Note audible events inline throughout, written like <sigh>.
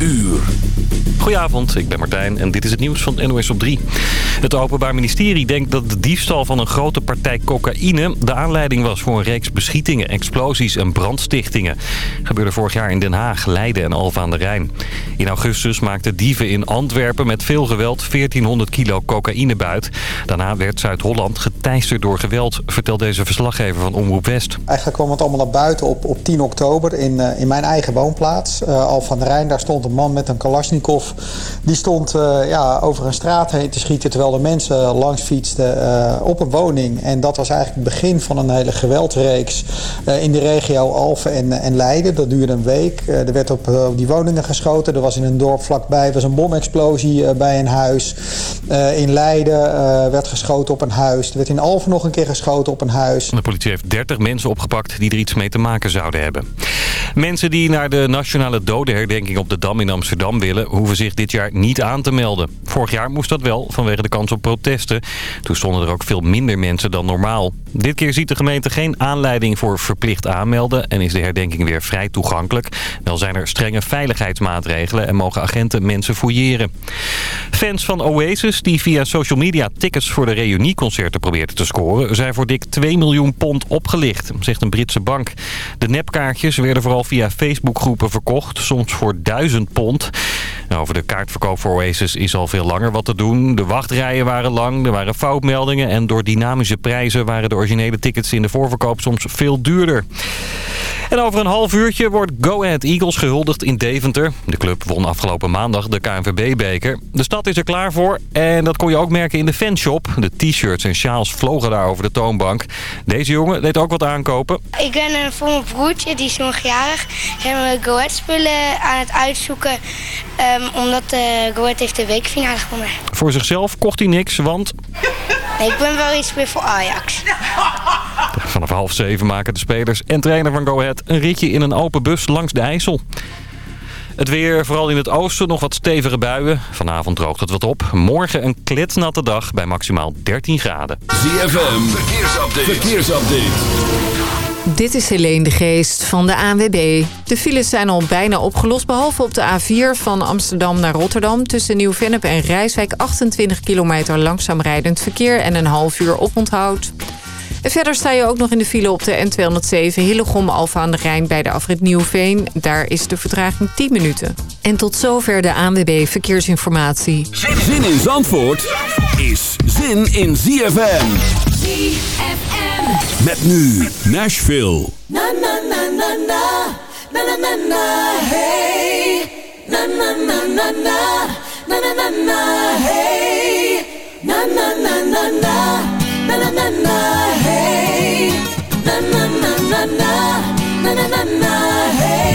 uur. Goedenavond, ik ben Martijn en dit is het nieuws van NOS op 3. Het Openbaar Ministerie denkt dat de diefstal van een grote partij cocaïne... de aanleiding was voor een reeks beschietingen, explosies en brandstichtingen. gebeurde vorig jaar in Den Haag, Leiden en Alphen aan de Rijn. In augustus maakten dieven in Antwerpen met veel geweld 1400 kilo cocaïne buit. Daarna werd Zuid-Holland geteisterd door geweld, vertelt deze verslaggever van Omroep West. Eigenlijk kwam het allemaal naar buiten op, op 10 oktober in, uh, in mijn eigen woonplaats. Uh, Alphen aan de Rijn, daar stond een man met een Kalashnikov die stond uh, ja, over een straat heen te schieten... terwijl de mensen langs fietsten uh, op een woning. En dat was eigenlijk het begin van een hele geweldreeks... Uh, in de regio Alphen en, en Leiden. Dat duurde een week. er werd op, op, die woningen geschoten. Er was in een dorp vlakbij was een bomexplosie bij een huis. in Leiden werd geschoten op een huis. Er werd in Alphen nog een keer geschoten op een huis. De politie heeft 30 mensen opgepakt die er iets mee te maken zouden hebben. Mensen die naar de nationale dodenherdenking op de Dam in Amsterdam willen... hoeven zich dit jaar niet aan te melden. Vorig jaar moest dat wel vanwege de kans op protesten. Toen stonden er ook veel minder mensen dan normaal. Dit keer ziet de gemeente geen aanleiding voor verplicht aanmelden... en is de herdenking weer vrij toegankelijk. Wel zijn er strenge veiligheidsmaatregelen en mogen agenten mensen fouilleren. Fans van Oasis die via social media tickets voor de reunieconcerten probeerden te scoren... zijn voor dik 2 miljoen pond opgelicht, zegt een Britse bank. De nepkaartjes werden vooral via Facebookgroepen verkocht, soms voor 1000 pond. Over de kaartverkoop voor Oasis is al veel langer wat te doen. De wachtrijen waren lang, er waren foutmeldingen... en door dynamische prijzen waren de originele tickets in de voorverkoop soms veel duurder. En over een half uurtje wordt Go Ahead Eagles gehuldigd in Deventer. De club won afgelopen maandag de KNVB-beker. De stad is er klaar voor en dat kon je ook merken in de fanshop. De t-shirts en sjaals vlogen daar over de toonbank. Deze jongen deed ook wat aankopen. Ik ben voor mijn broertje, die is nog jarig. We Go Ahead spullen aan het uitzoeken. Um, omdat uh, heeft de weekfinale gewonnen. Voor zichzelf kocht hij niks, want... Nee, ik ben wel iets meer voor Ajax. <laughs> Vanaf half zeven maken de spelers en trainer van Go Ahead een ritje in een open bus langs de IJssel. Het weer, vooral in het oosten, nog wat stevige buien. Vanavond droogt het wat op. Morgen een kletsnatte dag bij maximaal 13 graden. ZFM, verkeersupdate. verkeersupdate. Dit is Helene de Geest van de ANWB. De files zijn al bijna opgelost, behalve op de A4 van Amsterdam naar Rotterdam. Tussen Nieuw-Vennep en Rijswijk 28 kilometer langzaam rijdend verkeer en een half uur oponthoud. En verder sta je ook nog in de file op de N207 Hillegom Alfa aan de Rijn bij de afrit Nieuwveen. Daar is de vertraging 10 minuten. En tot zover de ANWB Verkeersinformatie. Zin in Zandvoort is zin in ZFM. ZFM. Met nu Nashville. Na na na na na. Na na na na hey. Na na na na na. Na na na na hey. Na na na na na. Na na na na hey. Na na na na na. Na na na na hey.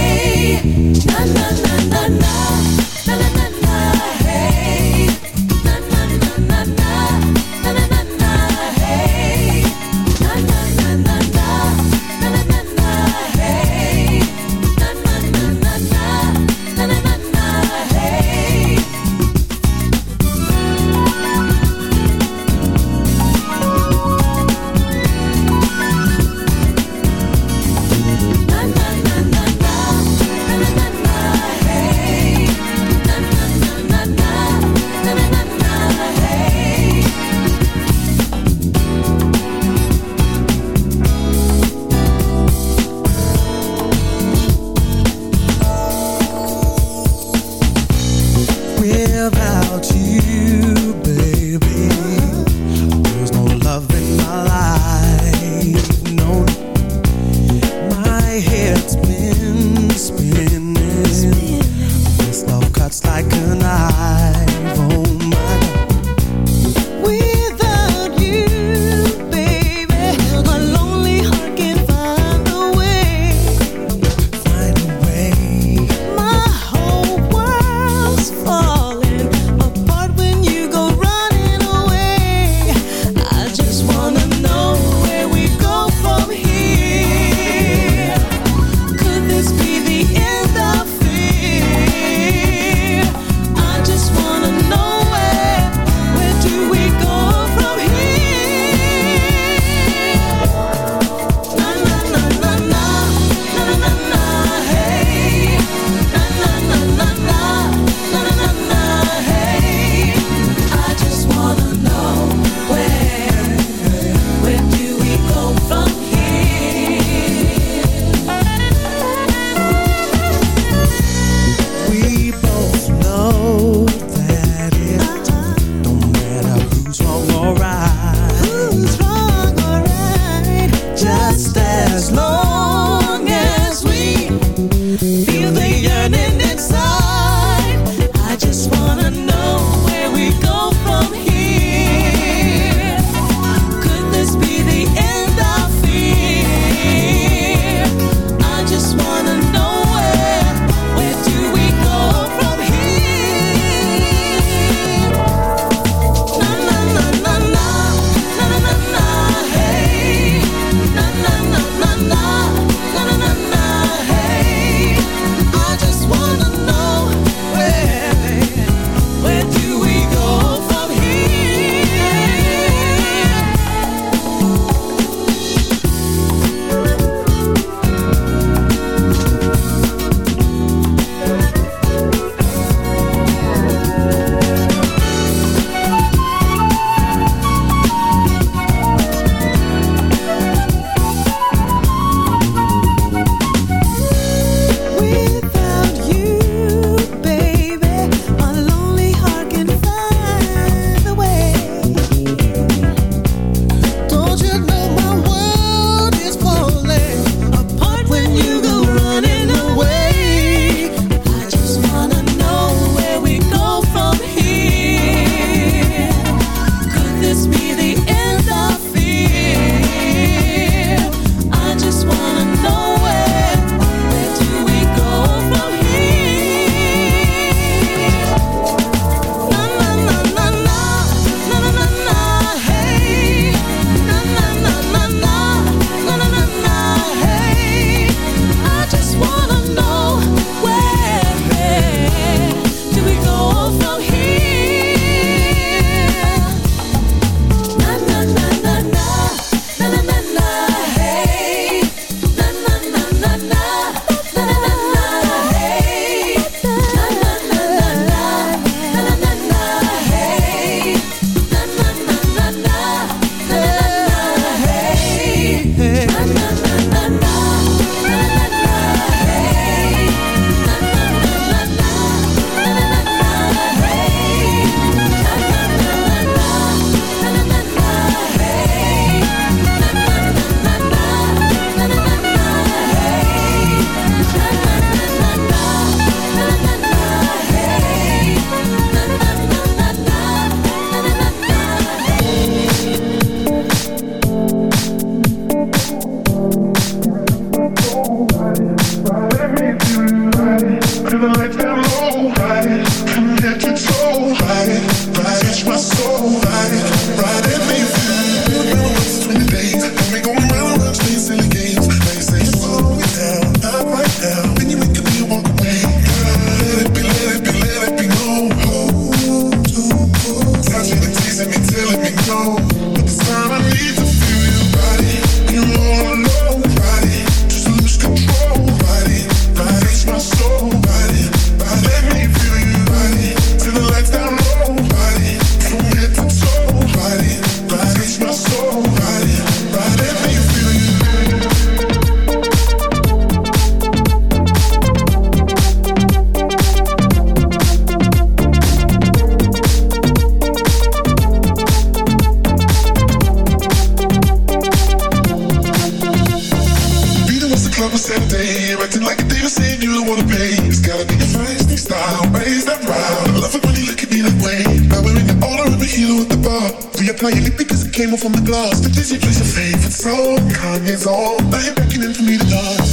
Slow Kanye's all. Now you're beckoning for me to dance.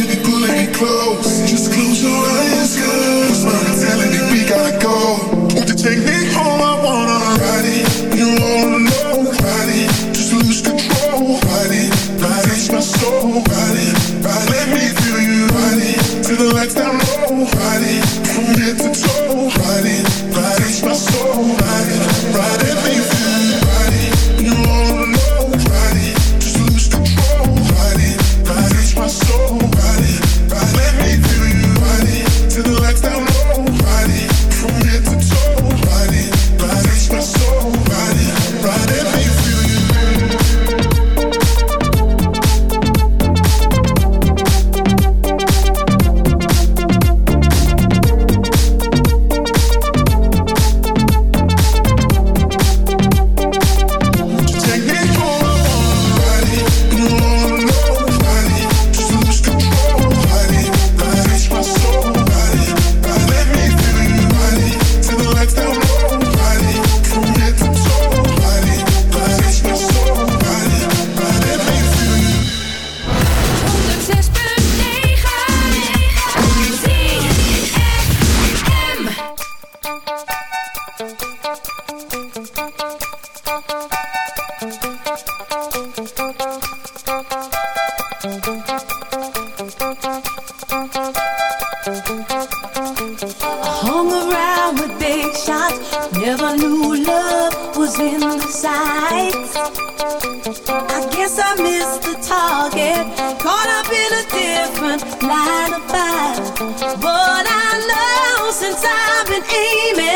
it, pull it, close.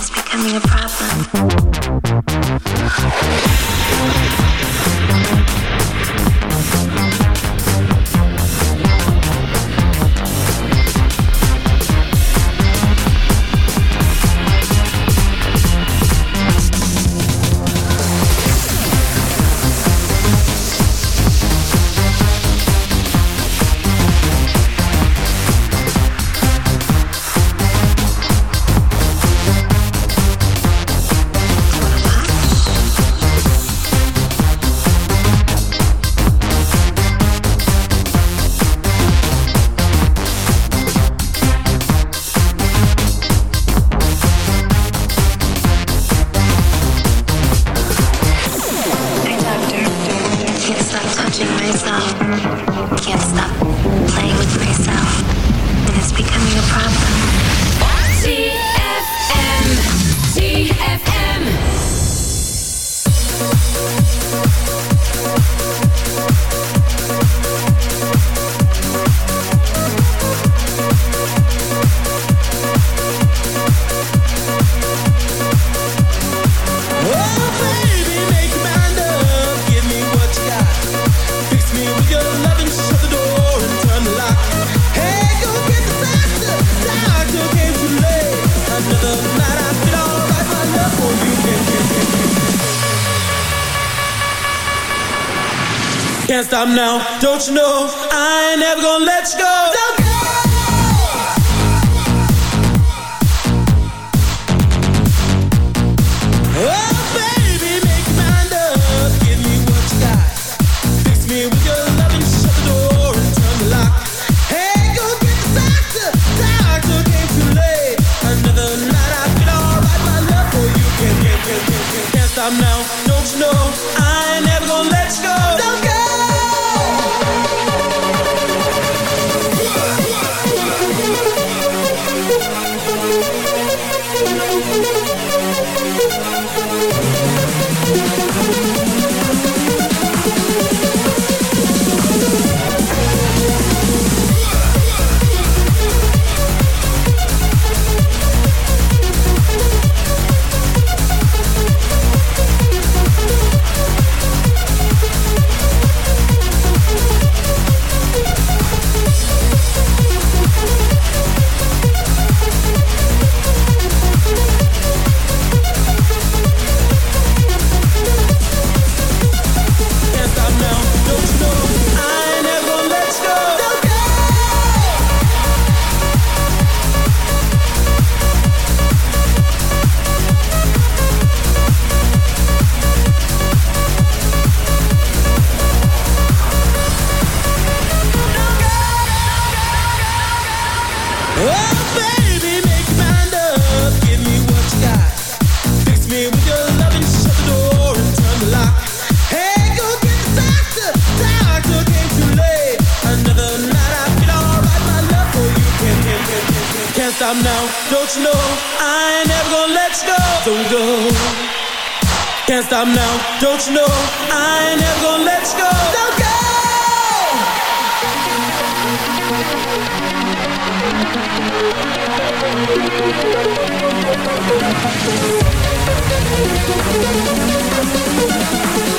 It's becoming a problem.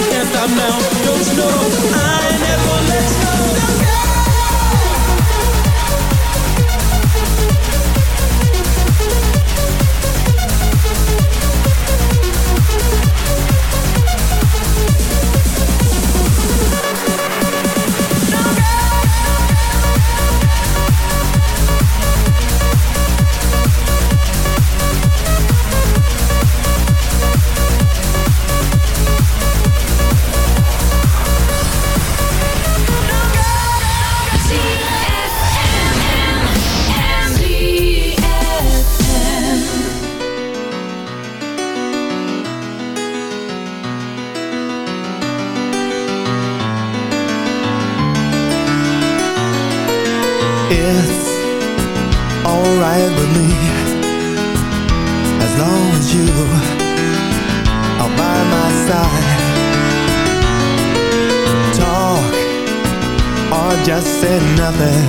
Can't stop now, don't you know I never let go papel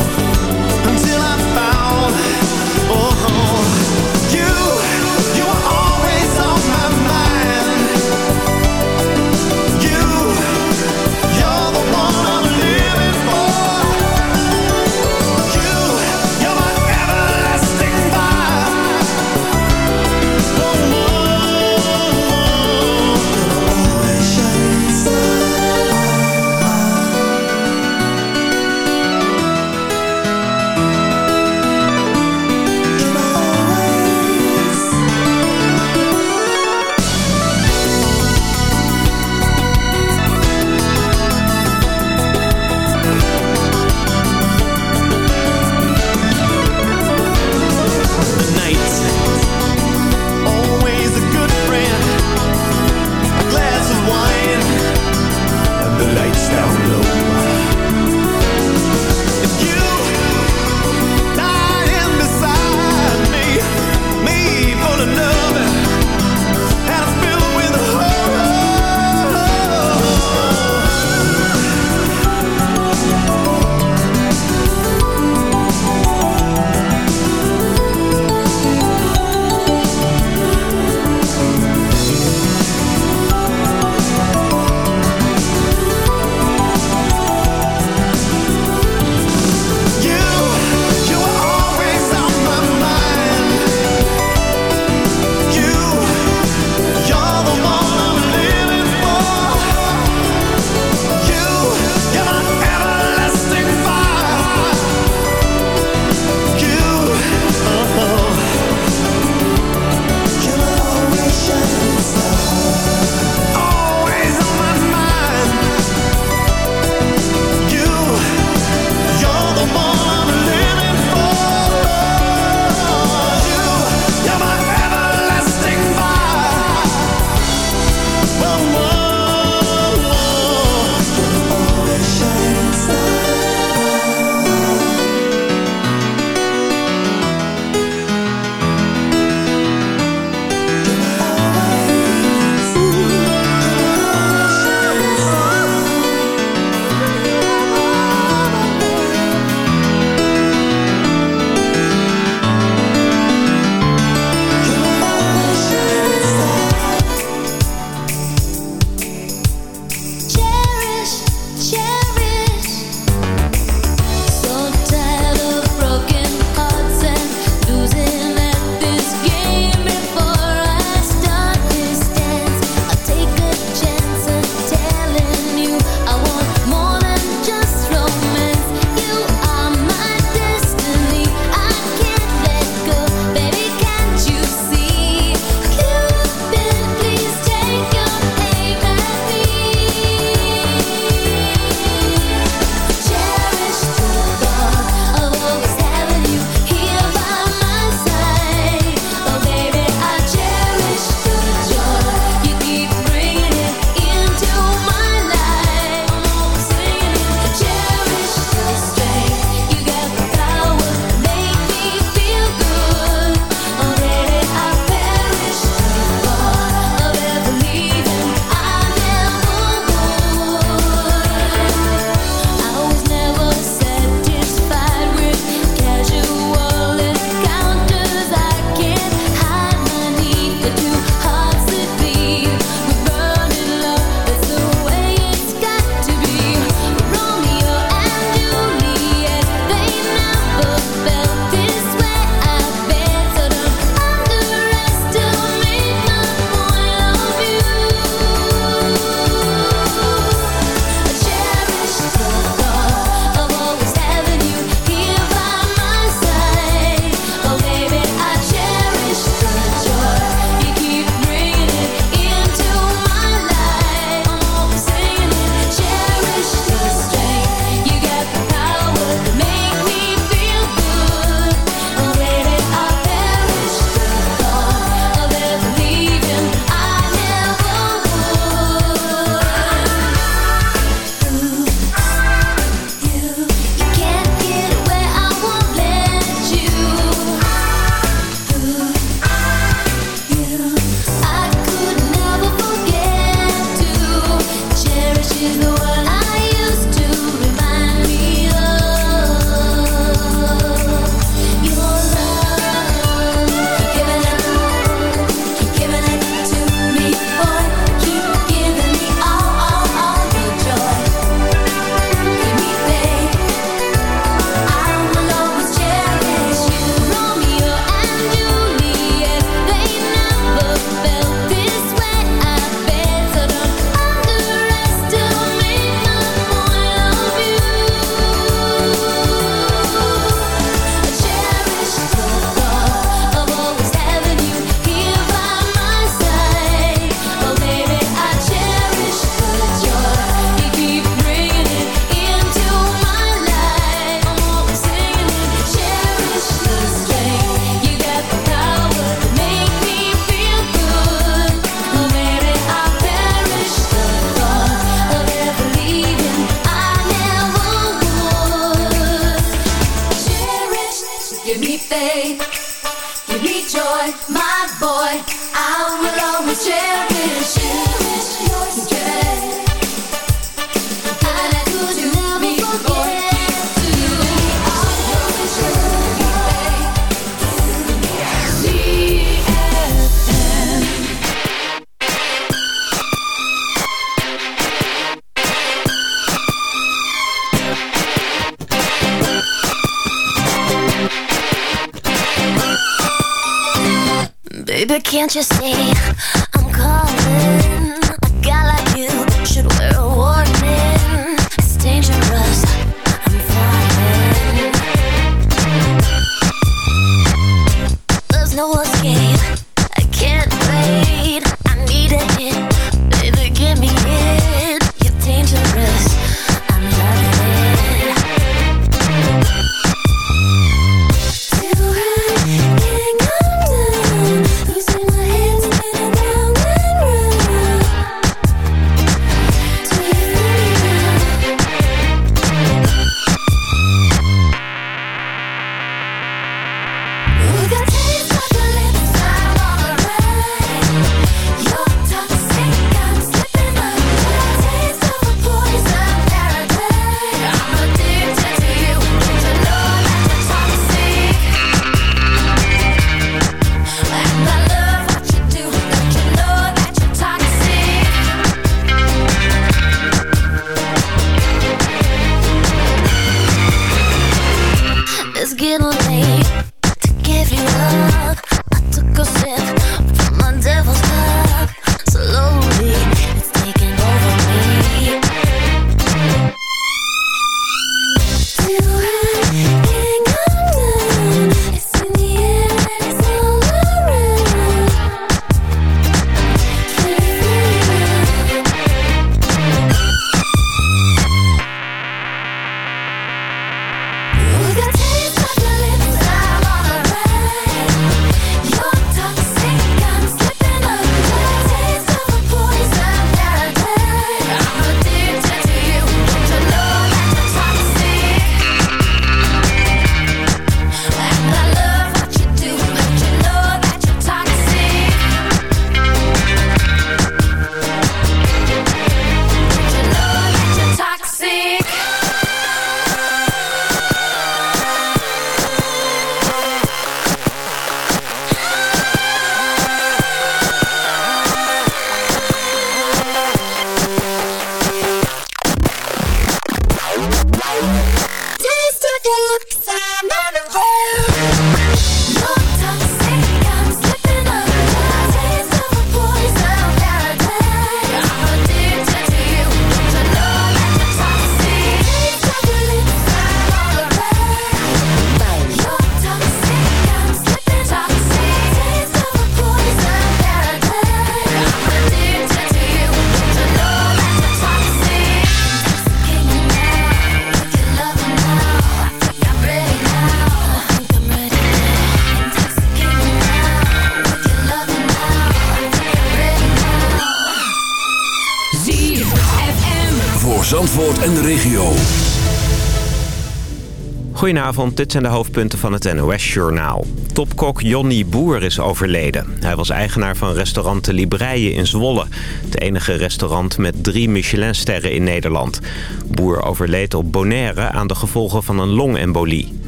Dit zijn de hoofdpunten van het NOS-journaal. Topkok Jonny Boer is overleden. Hij was eigenaar van restaurant De Libreien in Zwolle. Het enige restaurant met drie Michelinsterren in Nederland. Boer overleed op Bonaire aan de gevolgen van een longembolie.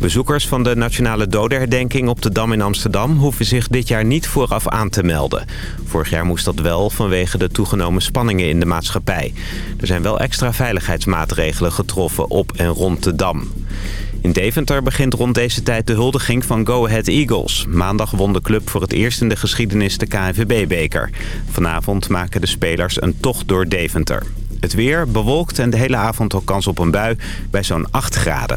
Bezoekers van de Nationale Dodenherdenking op de Dam in Amsterdam... hoeven zich dit jaar niet vooraf aan te melden. Vorig jaar moest dat wel vanwege de toegenomen spanningen in de maatschappij. Er zijn wel extra veiligheidsmaatregelen getroffen op en rond de Dam. In Deventer begint rond deze tijd de huldiging van Go Ahead Eagles. Maandag won de club voor het eerst in de geschiedenis de KNVB-beker. Vanavond maken de spelers een tocht door Deventer. Het weer bewolkt en de hele avond ook kans op een bui bij zo'n 8 graden.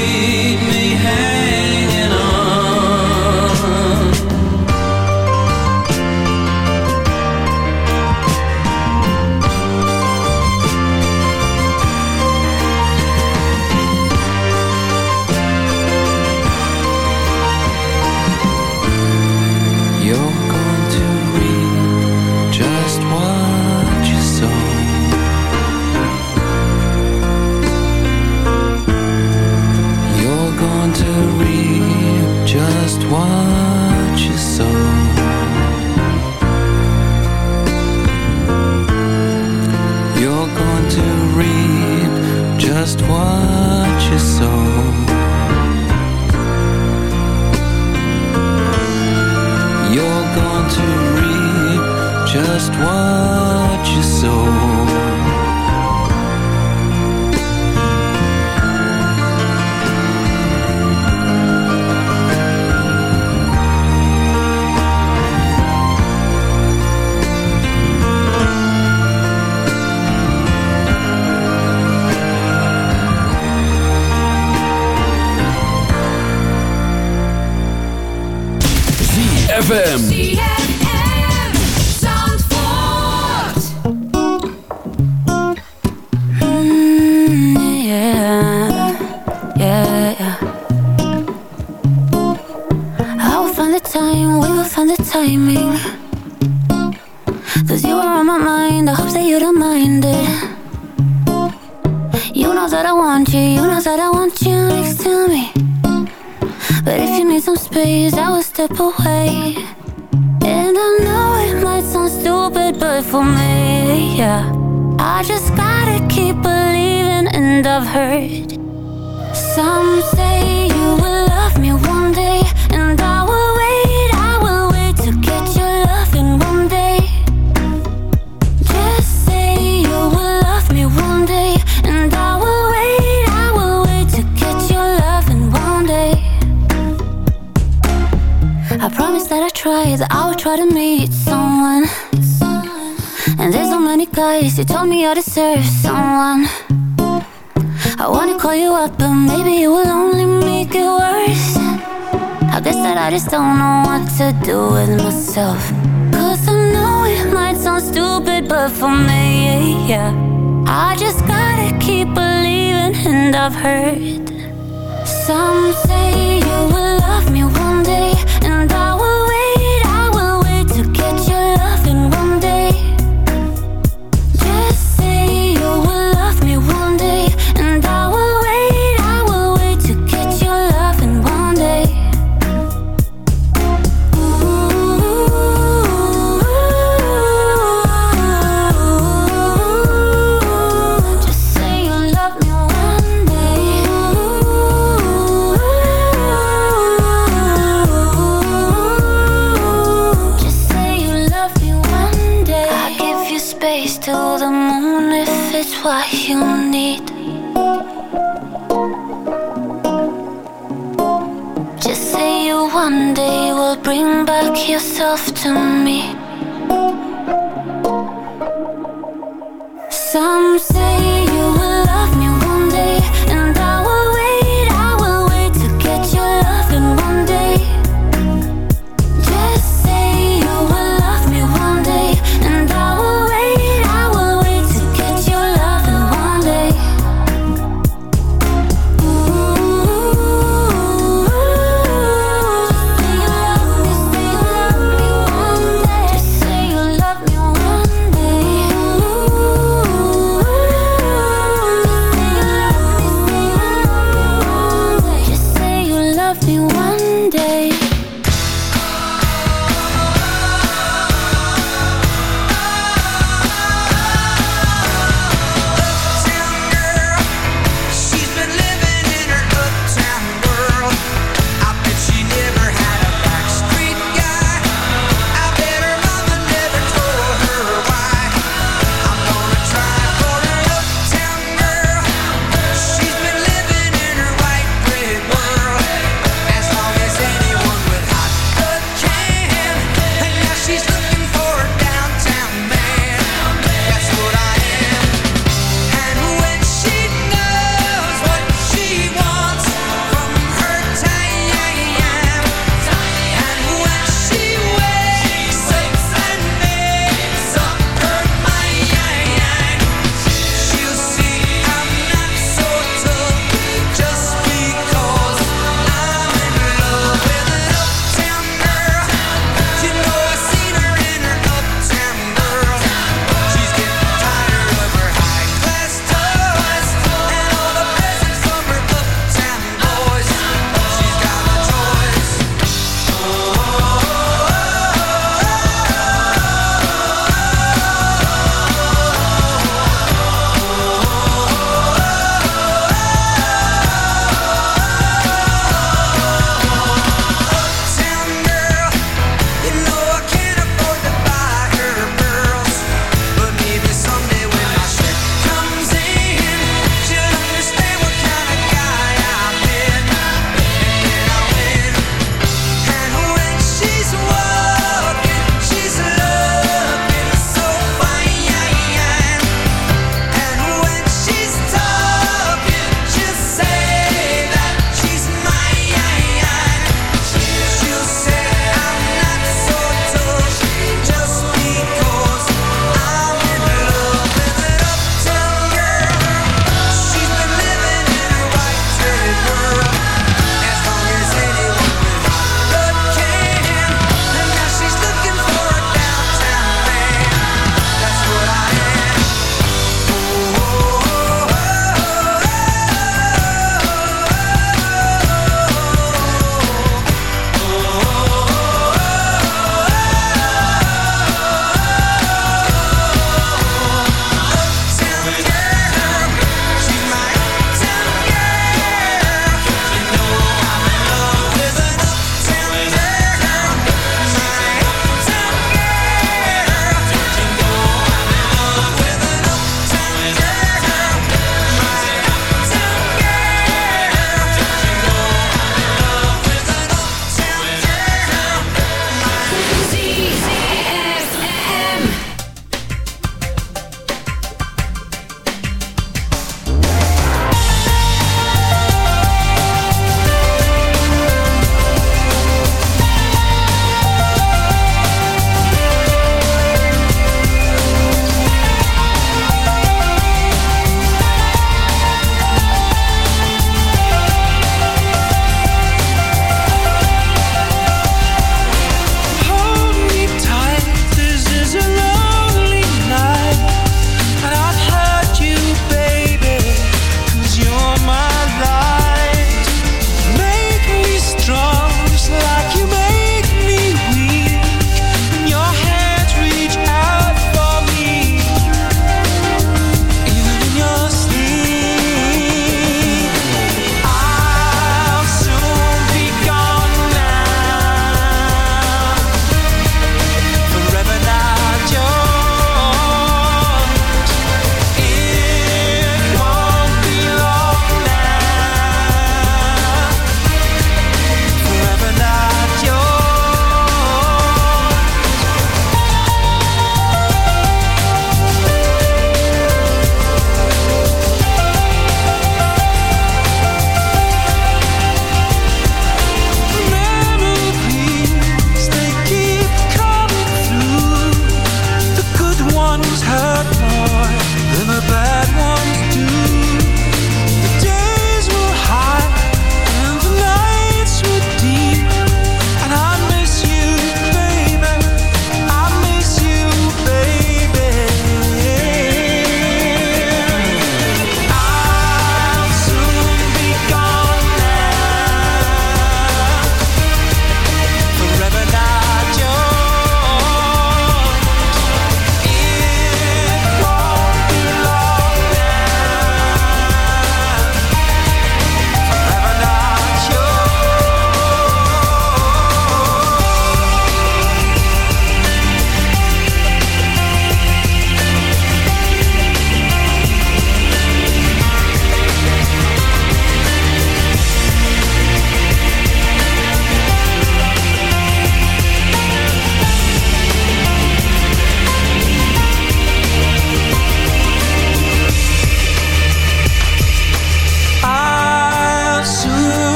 You're going to reap just what you sow.